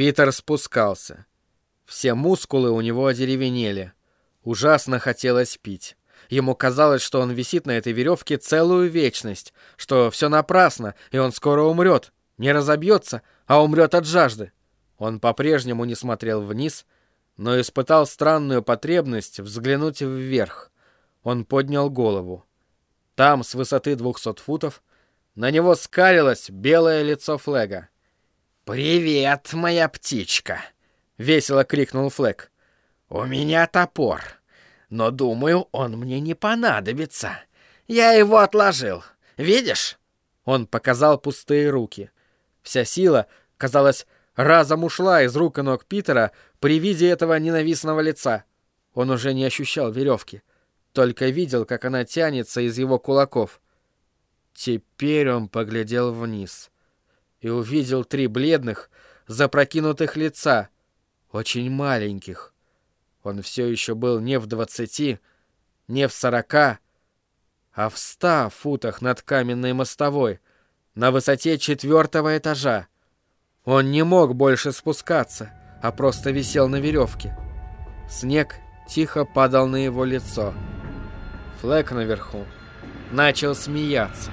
Питер спускался. Все мускулы у него одеревенели. Ужасно хотелось пить. Ему казалось, что он висит на этой веревке целую вечность, что все напрасно, и он скоро умрет. Не разобьется, а умрет от жажды. Он по-прежнему не смотрел вниз, но испытал странную потребность взглянуть вверх. Он поднял голову. Там, с высоты двухсот футов, на него скалилось белое лицо Флега. «Привет, моя птичка!» — весело крикнул Флэг. «У меня топор, но, думаю, он мне не понадобится. Я его отложил. Видишь?» Он показал пустые руки. Вся сила, казалось, разом ушла из рук и ног Питера при виде этого ненавистного лица. Он уже не ощущал веревки, только видел, как она тянется из его кулаков. Теперь он поглядел вниз и увидел три бледных, запрокинутых лица, очень маленьких. Он все еще был не в двадцати, не в сорока, а в ста футах над каменной мостовой, на высоте четвертого этажа. Он не мог больше спускаться, а просто висел на веревке. Снег тихо падал на его лицо. Флэк наверху начал смеяться.